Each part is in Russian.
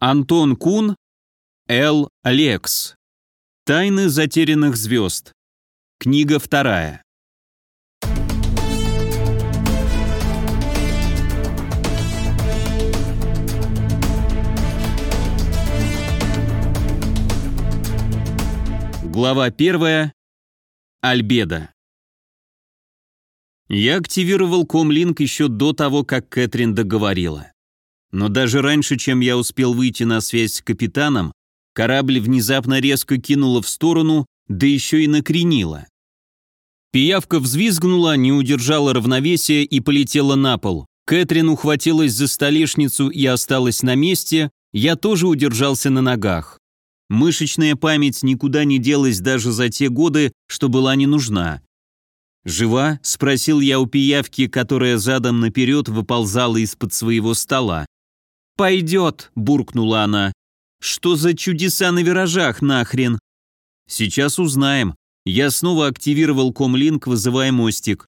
Антон Кун, Л. Лекс. Тайны затерянных звезд. Книга вторая. Глава первая. Альбеда. Я активировал комлинк еще до того, как Кэтрин договорила. Но даже раньше, чем я успел выйти на связь с капитаном, корабль внезапно резко кинуло в сторону, да еще и накренило. Пиявка взвизгнула, не удержала равновесия и полетела на пол. Кэтрин ухватилась за столешницу и осталась на месте, я тоже удержался на ногах. Мышечная память никуда не делась даже за те годы, что была не нужна. «Жива?» – спросил я у пиявки, которая задом наперед выползала из-под своего стола. «Пойдет», — буркнула она. «Что за чудеса на виражах нахрен?» «Сейчас узнаем». Я снова активировал комлинк, вызывая мостик.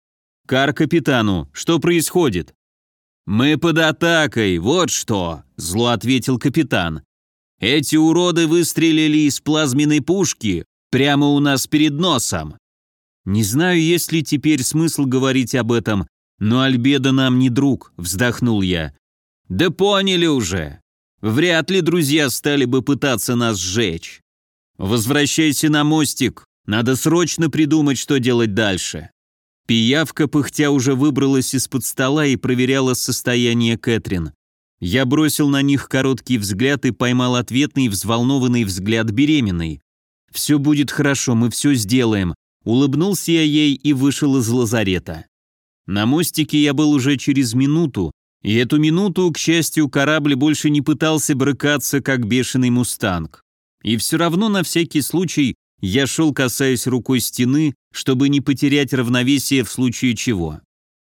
«Кар капитану, что происходит?» «Мы под атакой, вот что», — зло ответил капитан. «Эти уроды выстрелили из плазменной пушки прямо у нас перед носом». «Не знаю, есть ли теперь смысл говорить об этом, но Альбеда нам не друг», — вздохнул я. «Да поняли уже. Вряд ли друзья стали бы пытаться нас сжечь. Возвращайся на мостик, надо срочно придумать, что делать дальше». Пиявка, пыхтя, уже выбралась из-под стола и проверяла состояние Кэтрин. Я бросил на них короткий взгляд и поймал ответный взволнованный взгляд беременной. «Все будет хорошо, мы все сделаем», — улыбнулся я ей и вышел из лазарета. На мостике я был уже через минуту, и эту минуту, к счастью, корабль больше не пытался брыкаться, как бешеный мустанг. И все равно на всякий случай я шел, касаясь рукой стены, чтобы не потерять равновесие в случае чего.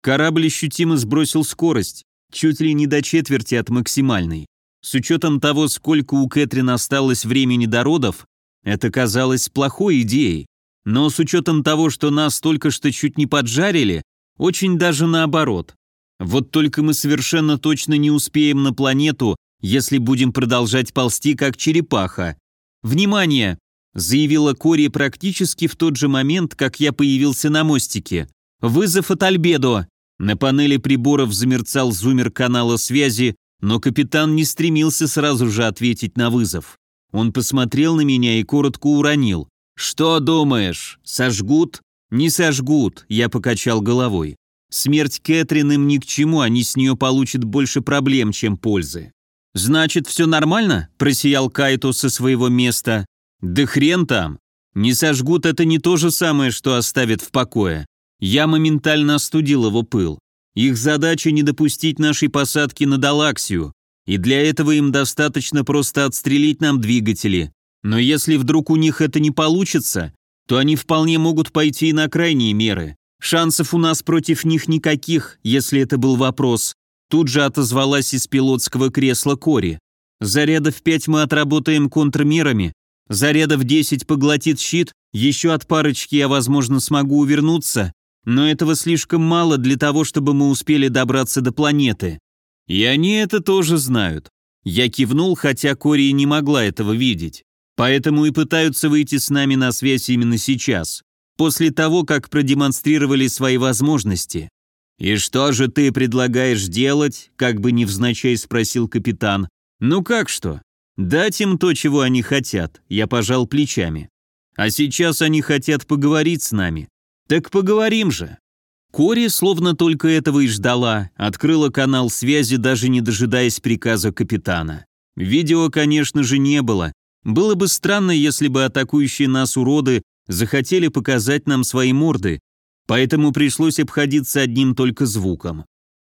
Корабль ощутимо сбросил скорость, чуть ли не до четверти от максимальной. С учетом того, сколько у Кэтрин осталось времени до родов, это казалось плохой идеей. Но с учетом того, что нас только что чуть не поджарили, очень даже наоборот. Вот только мы совершенно точно не успеем на планету, если будем продолжать ползти как черепаха. «Внимание!» – заявила Кори практически в тот же момент, как я появился на мостике. «Вызов от Альбедо!» На панели приборов замерцал зумер канала связи, но капитан не стремился сразу же ответить на вызов. Он посмотрел на меня и коротко уронил. «Что думаешь, сожгут?» «Не сожгут», – я покачал головой. Смерть Кэтрин им ни к чему, они с нее получат больше проблем, чем пользы. «Значит, все нормально?» – просиял Кайто со своего места. «Да хрен там! Не сожгут это не то же самое, что оставят в покое. Я моментально остудил его пыл. Их задача не допустить нашей посадки на Далаксию, и для этого им достаточно просто отстрелить нам двигатели. Но если вдруг у них это не получится, то они вполне могут пойти и на крайние меры. Шансов у нас против них никаких, если это был вопрос. Тут же отозвалась из пилотского кресла Кори. Зарядов пять мы отработаем контрмерами, зарядов десять поглотит щит, еще от парочки я, возможно, смогу увернуться, но этого слишком мало для того, чтобы мы успели добраться до планеты. И они это тоже знают. Я кивнул, хотя Кори не могла этого видеть. Поэтому и пытаются выйти с нами на связь именно сейчас после того, как продемонстрировали свои возможности. «И что же ты предлагаешь делать?» – как бы невзначай спросил капитан. «Ну как что? Дать им то, чего они хотят», – я пожал плечами. «А сейчас они хотят поговорить с нами. Так поговорим же». Кори, словно только этого и ждала, открыла канал связи, даже не дожидаясь приказа капитана. Видео, конечно же, не было. Было бы странно, если бы атакующие нас уроды захотели показать нам свои морды, поэтому пришлось обходиться одним только звуком.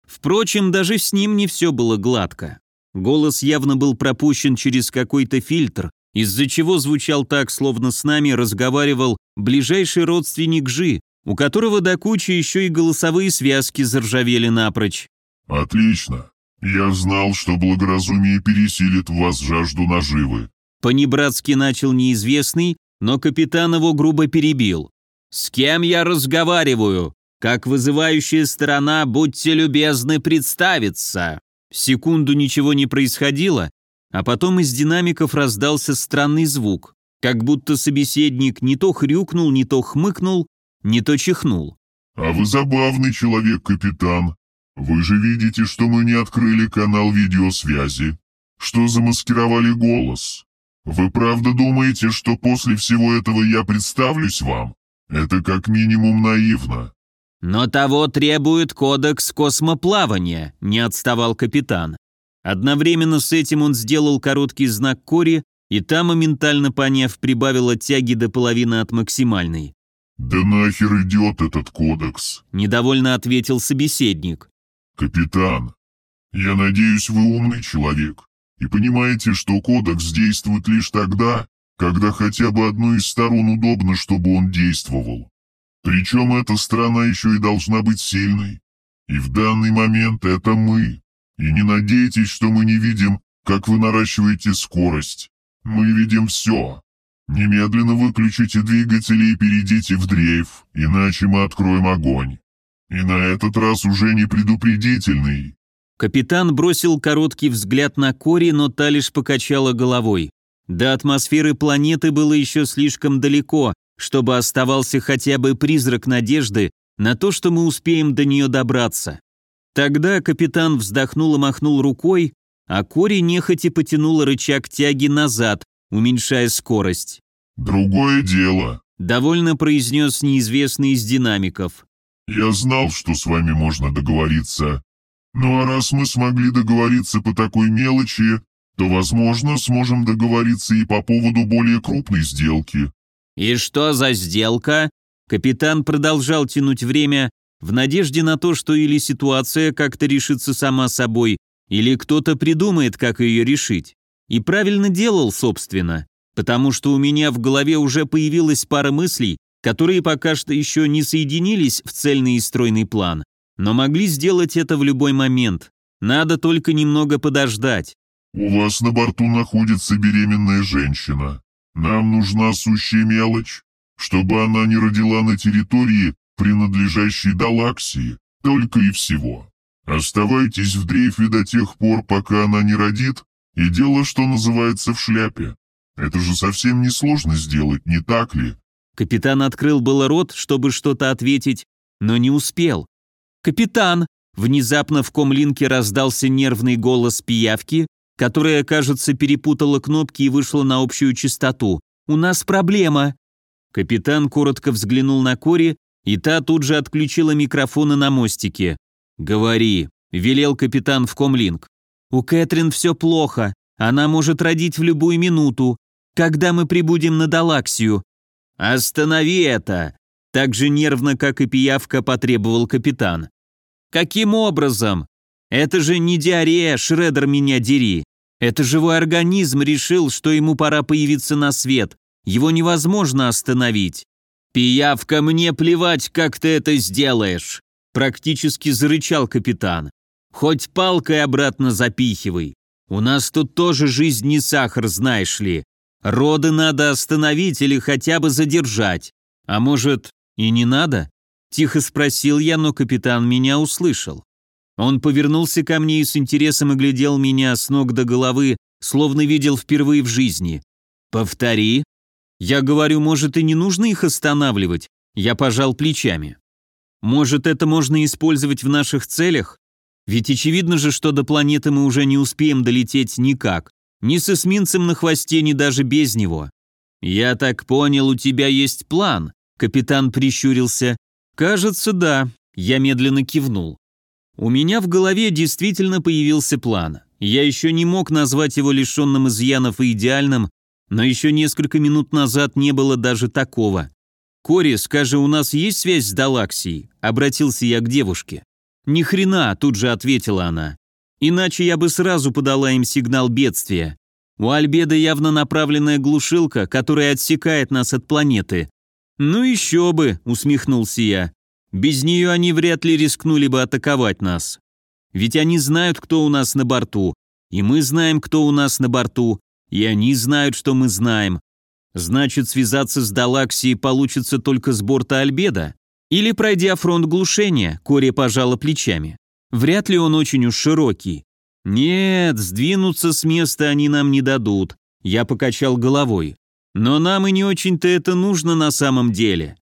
Впрочем, даже с ним не все было гладко. Голос явно был пропущен через какой-то фильтр, из-за чего звучал так, словно с нами разговаривал ближайший родственник Жи, у которого до кучи еще и голосовые связки заржавели напрочь. «Отлично. Я знал, что благоразумие пересилит в вас жажду наживы». Понебратски начал неизвестный, но капитан его грубо перебил. «С кем я разговариваю? Как вызывающая сторона, будьте любезны представиться». Секунду ничего не происходило, а потом из динамиков раздался странный звук, как будто собеседник не то хрюкнул, не то хмыкнул, не то чихнул. «А вы забавный человек, капитан. Вы же видите, что мы не открыли канал видеосвязи, что замаскировали голос. Вы правда думаете, что после всего этого я представлюсь вам? Это как минимум наивно». «Но того требует кодекс космоплавания», — не отставал капитан. Одновременно с этим он сделал короткий знак Кори, и та, моментально поняв, прибавила тяги до половины от максимальной. «Да нахер идет этот кодекс?» – недовольно ответил собеседник. «Капитан, я надеюсь, вы умный человек и понимаете, что кодекс действует лишь тогда, когда хотя бы одной из сторон удобно, чтобы он действовал. Причем эта страна еще и должна быть сильной. И в данный момент это мы. И не надейтесь, что мы не видим, как вы наращиваете скорость. Мы видим все. Немедленно выключите двигатели и перейдите в дрейф, иначе мы откроем огонь. И на этот раз уже не предупредительный. Капитан бросил короткий взгляд на Кори, но та лишь покачала головой. До атмосферы планеты было еще слишком далеко, чтобы оставался хотя бы призрак надежды на то, что мы успеем до нее добраться. Тогда капитан вздохнул и махнул рукой, а Кори нехотя потянула рычаг тяги назад, уменьшая скорость. «Другое дело», — довольно произнес неизвестный из динамиков. «Я знал, что с вами можно договориться. Ну а раз мы смогли договориться по такой мелочи, то, возможно, сможем договориться и по поводу более крупной сделки». «И что за сделка?» Капитан продолжал тянуть время в надежде на то, что или ситуация как-то решится сама собой, или кто-то придумает, как ее решить. И правильно делал, собственно, потому что у меня в голове уже появилась пара мыслей, которые пока что еще не соединились в цельный и стройный план, но могли сделать это в любой момент. Надо только немного подождать. «У вас на борту находится беременная женщина. Нам нужна сущая мелочь, чтобы она не родила на территории, принадлежащей Далаксии, только и всего. Оставайтесь в дрейфе до тех пор, пока она не родит, и дело, что называется, в шляпе. Это же совсем несложно сделать, не так ли? Капитан открыл было рот, чтобы что-то ответить, но не успел. «Капитан!» Внезапно в комлинке раздался нервный голос пиявки, которая, кажется, перепутала кнопки и вышла на общую частоту. «У нас проблема!» Капитан коротко взглянул на Кори, и та тут же отключила микрофоны на мостике. «Говори», — велел капитан в комлинк. «У Кэтрин все плохо. Она может родить в любую минуту. Когда мы прибудем на Далаксию?» «Останови это!» Так же нервно, как и пиявка, потребовал капитан. «Каким образом? Это же не диарея, Шредер меня дери. Это живой организм решил, что ему пора появиться на свет. Его невозможно остановить. «Пиявка, мне плевать, как ты это сделаешь!» Практически зарычал капитан. «Хоть палкой обратно запихивай. У нас тут тоже жизнь не сахар, знаешь ли. Роды надо остановить или хотя бы задержать. А может, и не надо?» Тихо спросил я, но капитан меня услышал. Он повернулся ко мне и с интересом оглядел меня с ног до головы, словно видел впервые в жизни. «Повтори», я говорю, может и не нужно их останавливать. Я пожал плечами. Может, это можно использовать в наших целях? Ведь очевидно же, что до планеты мы уже не успеем долететь никак. Ни с эсминцем на хвосте, ни даже без него. Я так понял, у тебя есть план? Капитан прищурился. Кажется, да. Я медленно кивнул. У меня в голове действительно появился план. Я еще не мог назвать его лишенным изъянов и идеальным, но еще несколько минут назад не было даже такого. «Кори, скажи, у нас есть связь с Далаксией?» – обратился я к девушке. «Ни хрена», – тут же ответила она. «Иначе я бы сразу подала им сигнал бедствия. У Альбеда явно направленная глушилка, которая отсекает нас от планеты». «Ну еще бы», – усмехнулся я. «Без нее они вряд ли рискнули бы атаковать нас. Ведь они знают, кто у нас на борту, и мы знаем, кто у нас на борту, и они знают, что мы знаем. Значит, связаться с Далаксией получится только с борта Альбеда? Или пройдя фронт глушения, Кори пожала плечами. Вряд ли он очень уж широкий. «Нет, сдвинуться с места они нам не дадут», — я покачал головой. «Но нам и не очень-то это нужно на самом деле».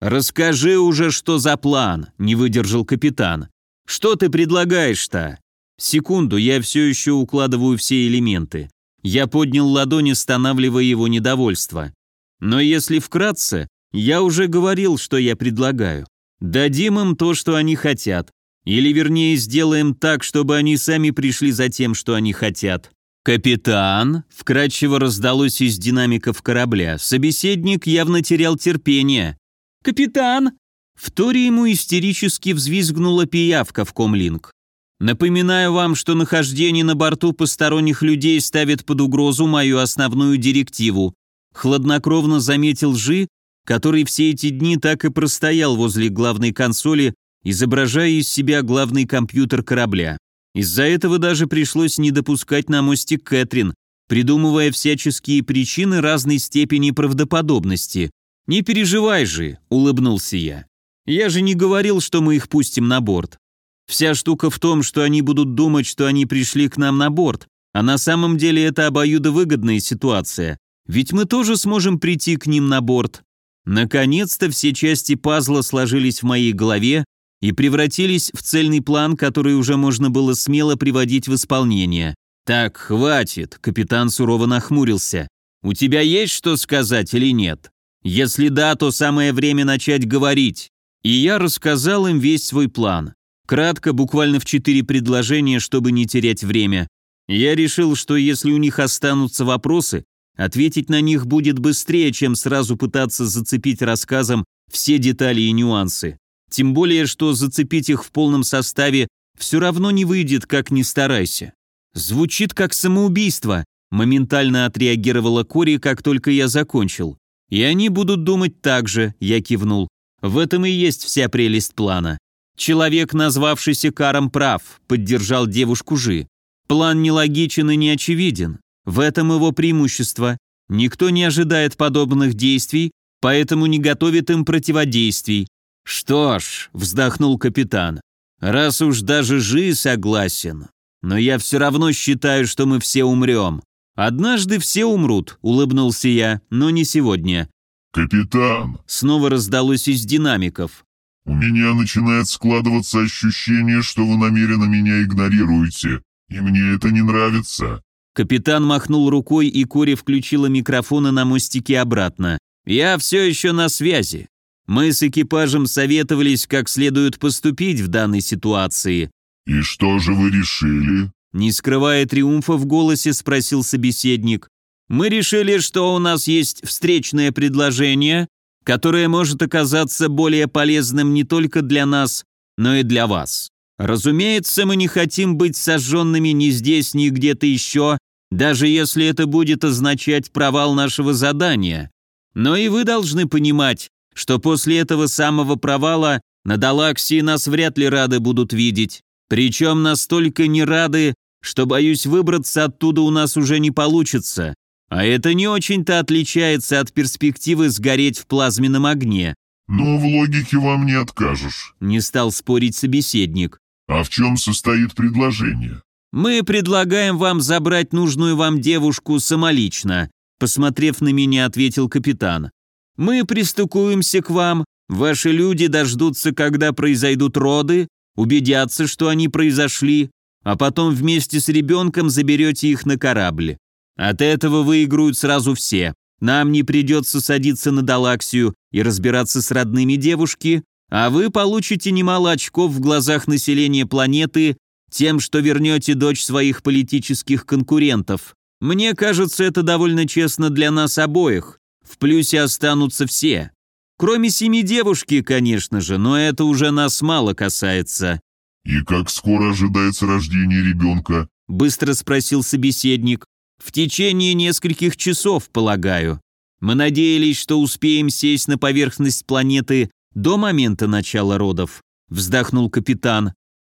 «Расскажи уже, что за план», — не выдержал капитан. «Что ты предлагаешь-то?» Секунду, я все еще укладываю все элементы. Я поднял ладонь, останавливая его недовольство. Но если вкратце, я уже говорил, что я предлагаю. Дадим им то, что они хотят. Или вернее, сделаем так, чтобы они сами пришли за тем, что они хотят. «Капитан!» — вкратчиво раздалось из динамиков корабля. Собеседник явно терял терпение. «Капитан!» В торе ему истерически взвизгнула пиявка в комлинг. «Напоминаю вам, что нахождение на борту посторонних людей ставит под угрозу мою основную директиву», хладнокровно заметил Жи, который все эти дни так и простоял возле главной консоли, изображая из себя главный компьютер корабля. Из-за этого даже пришлось не допускать на мостик Кэтрин, придумывая всяческие причины разной степени правдоподобности. «Не переживай же», — улыбнулся я. «Я же не говорил, что мы их пустим на борт. Вся штука в том, что они будут думать, что они пришли к нам на борт, а на самом деле это обоюдовыгодная ситуация. Ведь мы тоже сможем прийти к ним на борт. Наконец-то все части пазла сложились в моей голове и превратились в цельный план, который уже можно было смело приводить в исполнение. «Так, хватит», — капитан сурово нахмурился. «У тебя есть что сказать или нет? Если да, то самое время начать говорить». И я рассказал им весь свой план. Кратко, буквально в четыре предложения, чтобы не терять время. Я решил, что если у них останутся вопросы, Ответить на них будет быстрее, чем сразу пытаться зацепить рассказом все детали и нюансы. Тем более, что зацепить их в полном составе все равно не выйдет, как ни старайся. Звучит как самоубийство, моментально отреагировала Кори, как только я закончил. И они будут думать так же, я кивнул. В этом и есть вся прелесть плана. Человек, назвавшийся Каром, прав, поддержал девушку Жи. План нелогичен и не очевиден. В этом его преимущество. Никто не ожидает подобных действий, поэтому не готовит им противодействий. «Что ж», — вздохнул капитан, — «раз уж даже Жи согласен, но я все равно считаю, что мы все умрем. Однажды все умрут», — улыбнулся я, — «но не сегодня». «Капитан!» — снова раздалось из динамиков. «У меня начинает складываться ощущение, что вы намеренно меня игнорируете, и мне это не нравится». Капитан махнул рукой, и Кори включила микрофоны на мостике обратно. «Я все еще на связи. Мы с экипажем советовались, как следует поступить в данной ситуации». «И что же вы решили?» Не скрывая триумфа в голосе, спросил собеседник. «Мы решили, что у нас есть встречное предложение, которое может оказаться более полезным не только для нас, но и для вас. Разумеется, мы не хотим быть сожженными ни здесь, ни где-то еще, даже если это будет означать провал нашего задания. Но и вы должны понимать, что после этого самого провала на Далаксии нас вряд ли рады будут видеть. Причем настолько не рады, что, боюсь, выбраться оттуда у нас уже не получится. А это не очень-то отличается от перспективы сгореть в плазменном огне. «Но в логике вам не откажешь», — не стал спорить собеседник. «А в чем состоит предложение?» «Мы предлагаем вам забрать нужную вам девушку самолично», посмотрев на меня, ответил капитан. «Мы пристукуемся к вам, ваши люди дождутся, когда произойдут роды, убедятся, что они произошли, а потом вместе с ребенком заберете их на корабль. От этого выиграют сразу все. Нам не придется садиться на Далаксию и разбираться с родными девушки, а вы получите немало очков в глазах населения планеты тем, что вернете дочь своих политических конкурентов. Мне кажется, это довольно честно для нас обоих. В плюсе останутся все. Кроме семи девушки, конечно же, но это уже нас мало касается». «И как скоро ожидается рождение ребенка?» – быстро спросил собеседник. «В течение нескольких часов, полагаю. Мы надеялись, что успеем сесть на поверхность планеты до момента начала родов», – вздохнул капитан.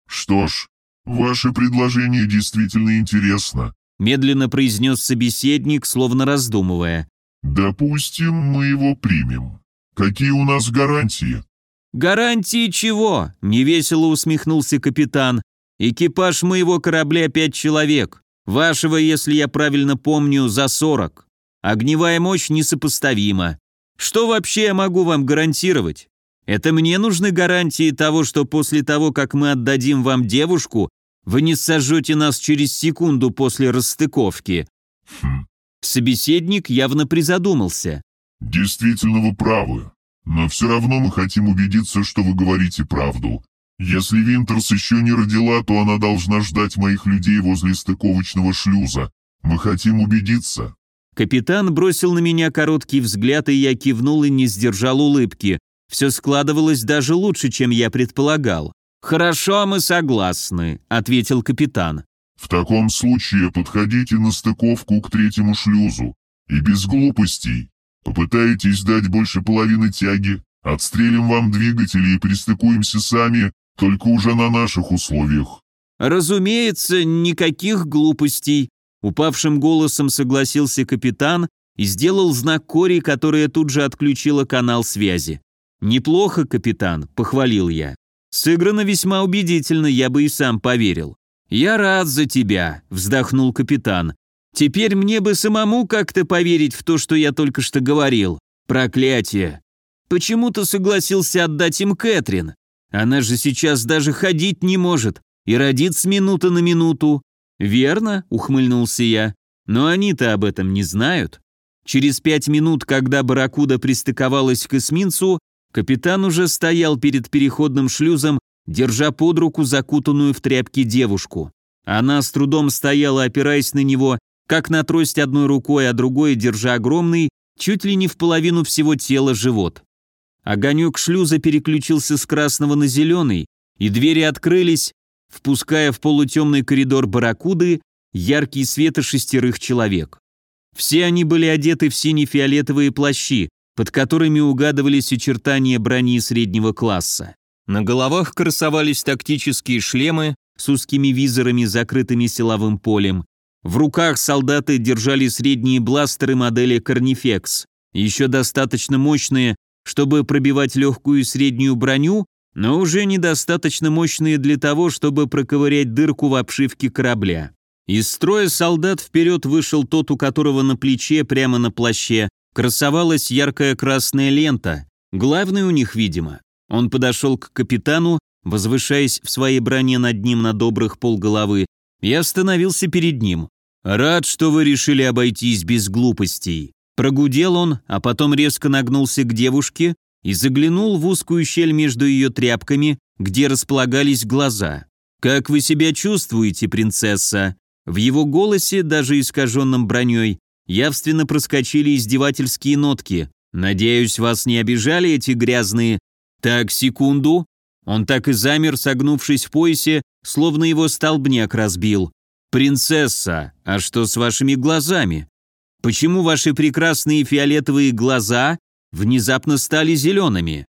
«Что ж, ваше предложение действительно интересно», – медленно произнес собеседник, словно раздумывая. «Допустим, мы его примем. Какие у нас гарантии?» «Гарантии чего?» – невесело усмехнулся капитан. Экипаж моего корабля пять человек. Вашего, если я правильно помню, за сорок. Огневая мощь несопоставима. Что вообще я могу вам гарантировать? Это мне нужны гарантии того, что после того, как мы отдадим вам девушку, вы не сожжете нас через секунду после расстыковки. Хм, Собеседник явно призадумался. действительно вы правы. Но все равно мы хотим убедиться, что вы говорите правду. Если Винтерс еще не родила, то она должна ждать моих людей возле стыковочного шлюза. Мы хотим убедиться. Капитан бросил на меня короткий взгляд, и я кивнул и не сдержал улыбки. Все складывалось даже лучше, чем я предполагал. «Хорошо, мы согласны», — ответил капитан. В таком случае подходите на стыковку к третьему шлюзу. И без глупостей. Попытаетесь дать больше половины тяги, отстрелим вам двигатели и пристыкуемся сами, только уже на наших условиях. «Разумеется, никаких глупостей», — упавшим голосом согласился капитан и сделал знак Кори, которая тут же отключила канал связи. «Неплохо, капитан», — похвалил я. «Сыграно весьма убедительно, я бы и сам поверил». «Я рад за тебя», — вздохнул капитан. «Теперь мне бы самому как-то поверить в то, что я только что говорил. Проклятие. Почему ты согласился отдать им Кэтрин? Она же сейчас даже ходить не может и родит с минуты на минуту». «Верно», — ухмыльнулся я. «Но они-то об этом не знают». Через пять минут, когда «Барракуда» пристыковалась к эсминцу, капитан уже стоял перед переходным шлюзом держа под руку закутанную в тряпки девушку. Она с трудом стояла, опираясь на него, как на трость одной рукой, а другой держа огромный, чуть ли не в половину всего тела живот. Огонек шлюза переключился с красного на зеленый, и двери открылись, впуская в полутемный коридор барракуды яркий свет шестерых человек. Все они были одеты в сине-фиолетовые плащи, под которыми угадывались очертания брони среднего класса. На головах красовались тактические шлемы с узкими визорами, закрытыми силовым полем. В руках солдаты держали средние бластеры модели Корнифекс, еще достаточно мощные, чтобы пробивать легкую среднюю броню, но уже недостаточно мощные для того, чтобы проковырять дырку в обшивке корабля. Из строя солдат вперед вышел тот, у которого на плече, прямо на плаще, красовалась яркая красная лента, главный у них, видимо. Он подошел к капитану, возвышаясь в своей броне над ним на добрых полголовы, и остановился перед ним. «Рад, что вы решили обойтись без глупостей». Прогудел он, а потом резко нагнулся к девушке и заглянул в узкую щель между ее тряпками, где располагались глаза. «Как вы себя чувствуете, принцесса?» В его голосе, даже искаженном броней, явственно проскочили издевательские нотки. «Надеюсь, вас не обижали эти грязные «Так, секунду». Он так и замер, согнувшись в поясе, словно его столбняк разбил. «Принцесса, а что с вашими глазами? Почему ваши прекрасные фиолетовые глаза внезапно стали зелеными?»